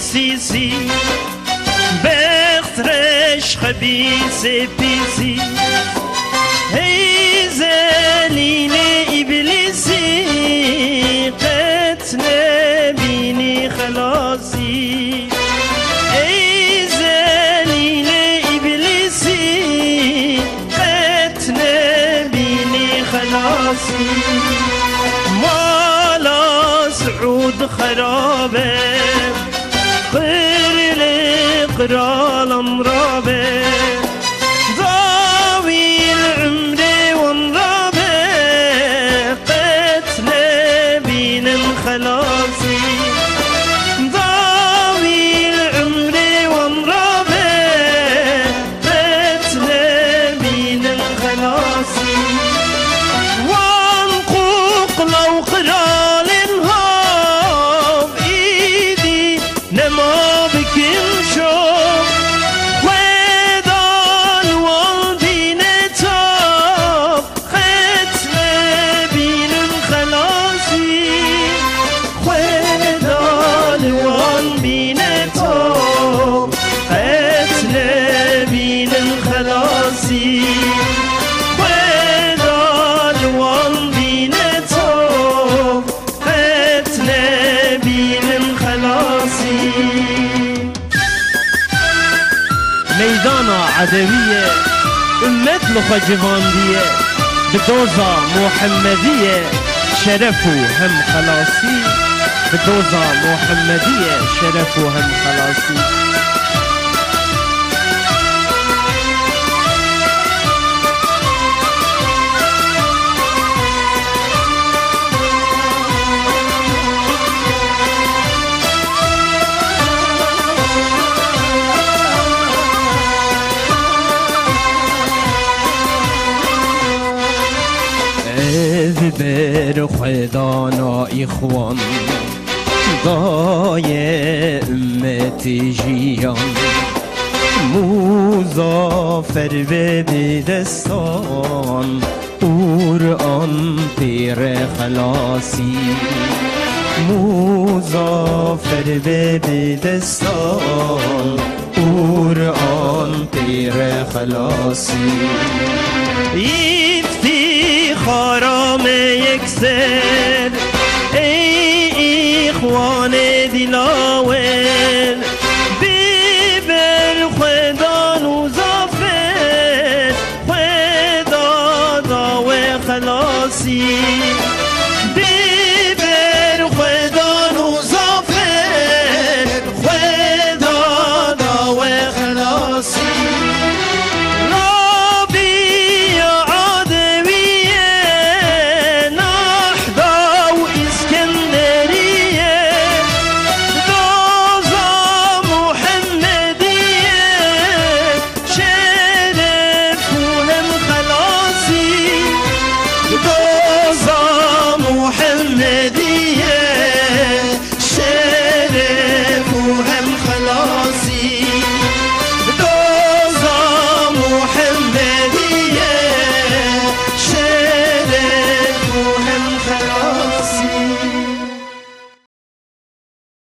نجیس سیسی بخترش خبیس پیسی هی زلیل ابلیسی قتل بینی خلاصی. ای زلیل ابلیسی قتل بینی خلاصی. مالا سعود خرابه قر لقرال امرابه ضاوي بسی بدال امت لخوا جواندیه بدوزا محمدیه شرف و هم خلاصی. بدوزا محمدیه شرف و هم خلاصی. بر خدانا اخوان دای امت جیان. مزافر به بدستان قرآن پیر خلاصی. مزافر به بدستان قرآن پیر خلاصی. افتخارام یکسر ای اخوان دلاور.